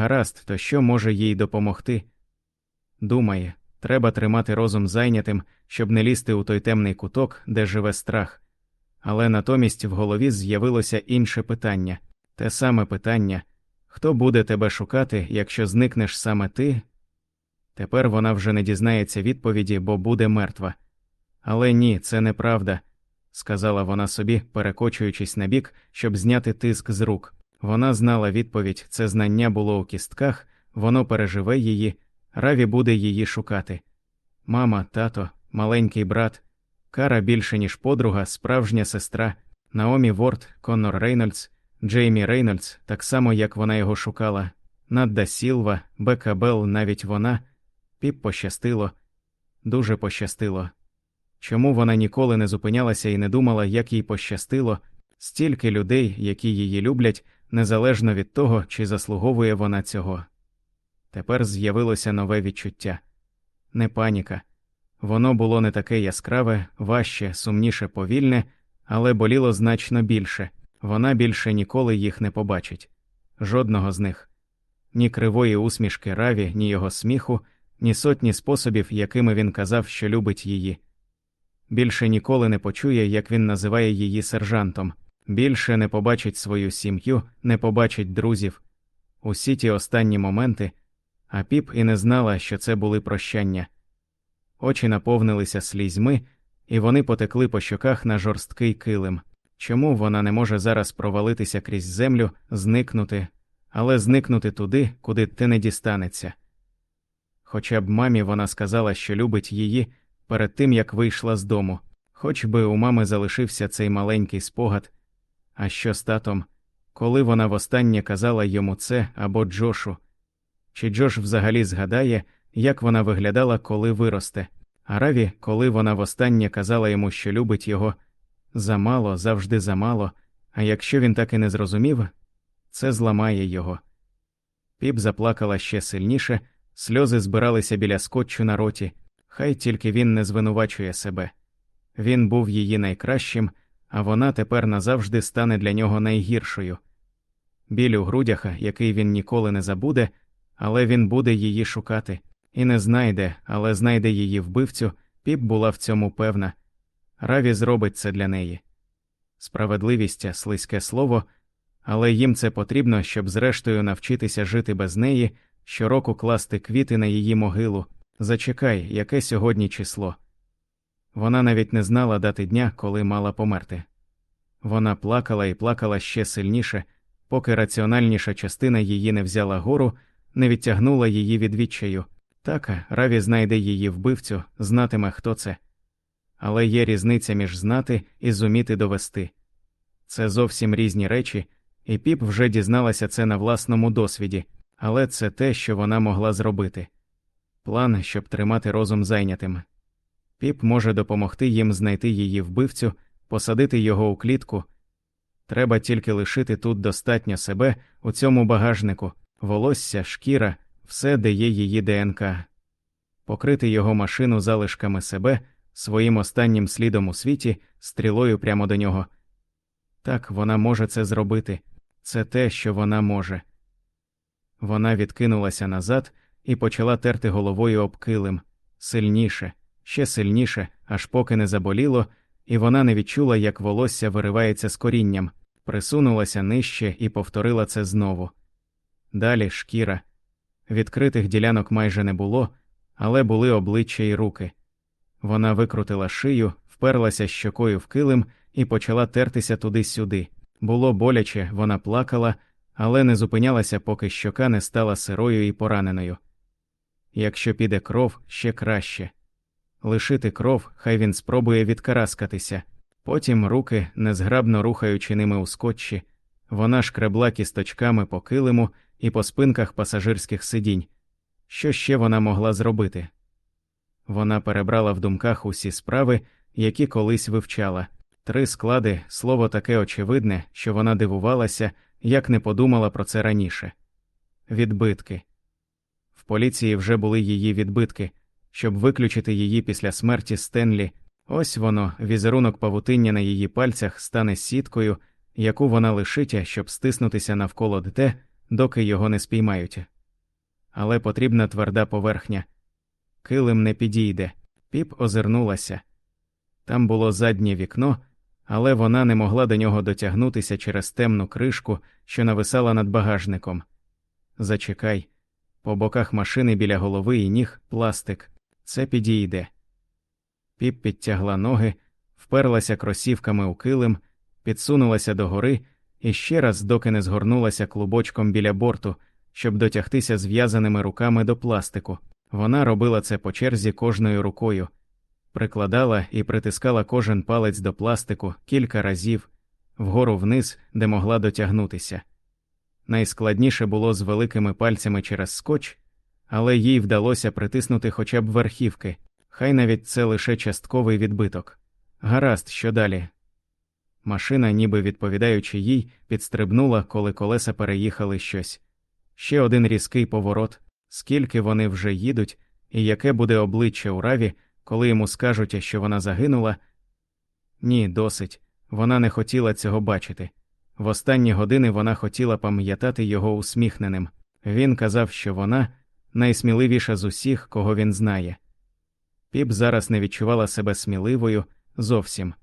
Гаразд, то що може їй допомогти? Думає, треба тримати розум зайнятим, щоб не лізти у той темний куток, де живе страх. Але натомість в голові з'явилося інше питання те саме питання хто буде тебе шукати, якщо зникнеш саме ти? Тепер вона вже не дізнається відповіді, бо буде мертва. Але ні, це неправда, сказала вона собі, перекочуючись на бік, щоб зняти тиск з рук. Вона знала відповідь, це знання було у кістках, воно переживе її, раві буде її шукати. Мама, тато, маленький брат, кара більше, ніж подруга, справжня сестра, Наомі Ворд, Коннор Рейнольдс, Джеймі Рейнольдс, так само як вона його шукала, Надда Сілва, Бека Белл, навіть вона, піп пощастило, дуже пощастило. Чому вона ніколи не зупинялася і не думала, як їй пощастило, стільки людей, які її люблять, незалежно від того, чи заслуговує вона цього. Тепер з'явилося нове відчуття не паніка. Воно було не таке яскраве, важче, сумніше, повільне, але боліло значно більше вона більше ніколи їх не побачить жодного з них ні кривої усмішки раві, ні його сміху, ні сотні способів, якими він казав, що любить її. Більше ніколи не почує, як він називає її сержантом, більше не побачить свою сім'ю, не побачить друзів. Усі ті останні моменти, а піп і не знала, що це були прощання. Очі наповнилися слізьми, і вони потекли по щоках на жорсткий килим. Чому вона не може зараз провалитися крізь землю, зникнути, але зникнути туди, куди ти не дістанеться? Хоча б мамі вона сказала, що любить її перед тим як вийшла з дому, хоч би у мами залишився цей маленький спогад. А що з татом, коли вона востаннє казала йому це або Джошу? Чи Джош взагалі згадає, як вона виглядала, коли виросте, а Раві, коли вона востаннє казала йому, що любить його? Замало, завжди замало, а якщо він так і не зрозумів, це зламає його. Піп заплакала ще сильніше, сльози збиралися біля скотчу на роті, хай тільки він не звинувачує себе. Він був її найкращим, а вона тепер назавжди стане для нього найгіршою. Біль у грудях, який він ніколи не забуде, але він буде її шукати, і не знайде, але знайде її вбивцю, піп була в цьому певна. Раві зробить це для неї. Справедливість слизьке слово, але їм це потрібно, щоб зрештою навчитися жити без неї, щороку класти квіти на її могилу. Зачекай, яке сьогодні число. Вона навіть не знала дати дня, коли мала померти. Вона плакала і плакала ще сильніше, поки раціональніша частина її не взяла гору, не відтягнула її від відчаю. Так, Раві знайде її вбивцю, знатиме, хто це але є різниця між знати і зуміти довести. Це зовсім різні речі, і піп вже дізналася це на власному досвіді, але це те, що вона могла зробити план, щоб тримати розум зайнятим. Піп може допомогти їм знайти її вбивцю, посадити його у клітку. Треба тільки лишити тут достатньо себе у цьому багажнику, волосся, шкіра, все, де є її ДНК, покрити його машину залишками себе своїм останнім слідом у світі, стрілою прямо до нього. Так, вона може це зробити, це те, що вона може. Вона відкинулася назад і почала терти головою об килим сильніше, ще сильніше, аж поки не заболіло, і вона не відчула, як волосся виривається з корінням, присунулася нижче і повторила це знову. Далі шкіра. Відкритих ділянок майже не було, але були обличчя і руки. Вона викрутила шию, вперлася щокою в килим і почала тертися туди-сюди. Було боляче, вона плакала, але не зупинялася, поки щока не стала сирою і пораненою. Якщо піде кров, ще краще. Лишити кров, хай він спробує відкараскатися, потім руки, незграбно рухаючи ними у скотчі, вона шкребла кісточками по килиму і по спинках пасажирських сидінь. Що ще вона могла зробити? Вона перебрала в думках усі справи, які колись вивчала. Три склади, слово таке очевидне, що вона дивувалася, як не подумала про це раніше. Відбитки. В поліції вже були її відбитки, щоб виключити її після смерті Стенлі. Ось воно, візерунок павутиння на її пальцях стане сіткою, яку вона лишить, щоб стиснутися навколо те, доки його не спіймають. Але потрібна тверда поверхня. Килим не підійде. Піп озирнулася. Там було заднє вікно, але вона не могла до нього дотягнутися через темну кришку, що нависала над багажником. Зачекай, по боках машини біля голови і ніг пластик. Це підійде. Піп підтягла ноги, вперлася кросівками у килим, підсунулася догори і ще раз, доки не згорнулася клубочком біля борту, щоб дотягтися зв'язаними руками до пластику. Вона робила це по черзі кожною рукою, прикладала і притискала кожен палець до пластику кілька разів, вгору вниз, де могла дотягнутися. Найскладніше було з великими пальцями через скотч, але їй вдалося притиснути хоча б верхівки, хай навіть це лише частковий відбиток. Гаразд, що далі. Машина, ніби відповідаючи їй, підстрибнула, коли колеса переїхали щось. Ще один різкий поворот, скільки вони вже їдуть, і яке буде обличчя у раві, коли йому скажуть, що вона загинула. Ні, досить. Вона не хотіла цього бачити. В останні години вона хотіла пам'ятати його усміхненим. Він казав, що вона найсміливіша з усіх, кого він знає. Піп зараз не відчувала себе сміливою зовсім.